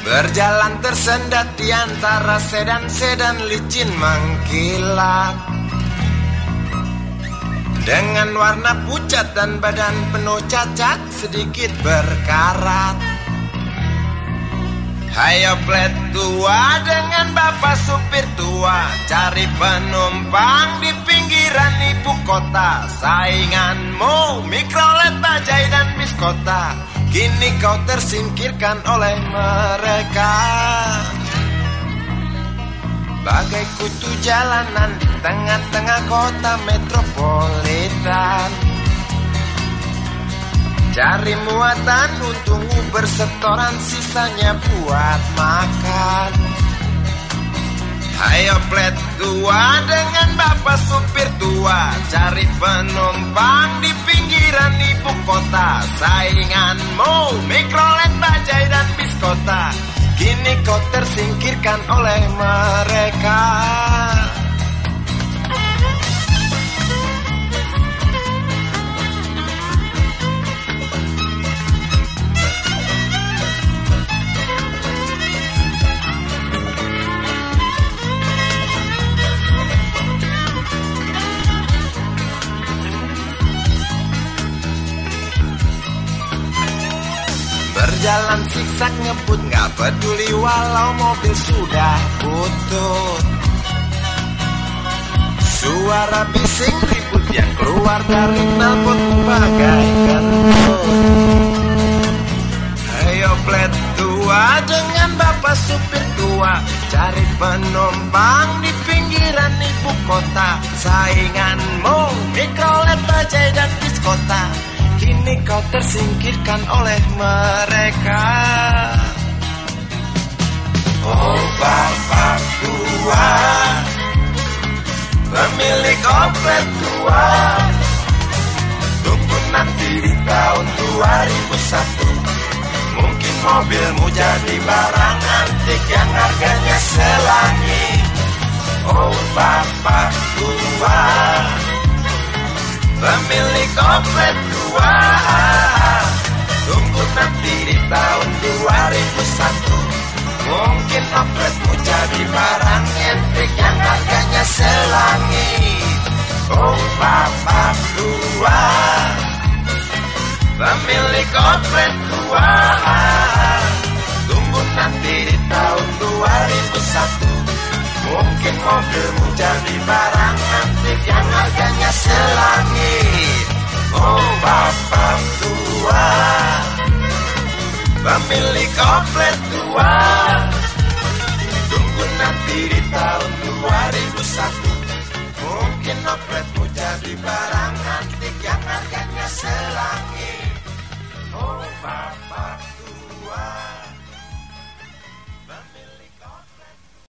Berjalan tersendat di antara sedan-sedan licin mengkilap Dengan warna pucat dan badan penuh cacat sedikit berkarat. Hayo plet tua dengan bapak supir tua Cari penumpang di pinggiran ibu kota Sainganmu mikrolet bajai dan biskota Kini kau tersingkirkan oleh mereka. Bagai kutu jalanan di tengah-tengah kota metropolitan. Cari muatan untungmu bersetoran sisanya buat makan Ayo plet tua dengan bapak supir tua. Cari penumpang di pinggiran ibu kota. Sainganmu mikrolet bajai dan biskota Kini kau tersingkirkan oleh mereka Berjalan siksak ngebut Gak peduli walau mobil sudah butut Suara bising ribut yang keluar dari knalpot bagai kentut. Ayo plet tua dengan bapak supir tua. Cari penumpang di pinggiran ibu kota. Sainganmu mikrolet bajai dan diskota. Kini kau tersingkirkan oleh mereka Oplet tua Tunggu nanti di tahun 2001 Mungkin mobilmu jadi barang antik yang harganya selangit Oh bapak tua Pemilik oplet tua Tunggu nanti di tahun 2001 Mungkin opletmu jadi barang antik yang harganya selangit Bapak tua Pemilik oplet tua Tunggu nanti di tahun 2001 Mungkin mobilmu jadi barang antik yang harganya selangit. Oh bapak tua. Pemilik oplet tua Tunggu nanti di tahun 2001 Mungkin opletmu jadi barang antik yang harganya selangit Oh bapak